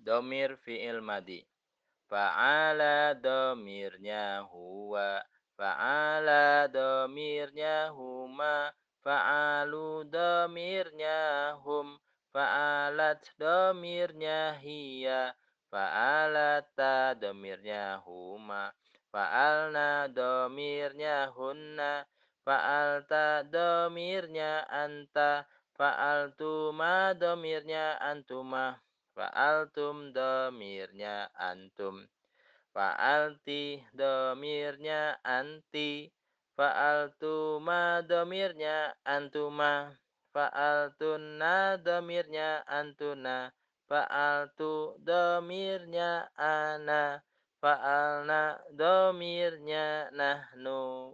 Domir fi'il madi. Fa'ala domirnya huwa. Fa'ala domirnya huma. Fa'alu domirnya hum. Fa'alat domirnya hiya. Fa'alata domirnya huma. Fa'alna domirnya hunna. Fa'alta domirnya anta. Fa'altuma domirnya antuma. Fa'altum domirnya antum. Fa'alti domirnya anti. Fa'altuma domirnya antuma. Fa'altunna domirnya antuna. Fa'altu domirnya ana. Fa'alna domirnya nahnu.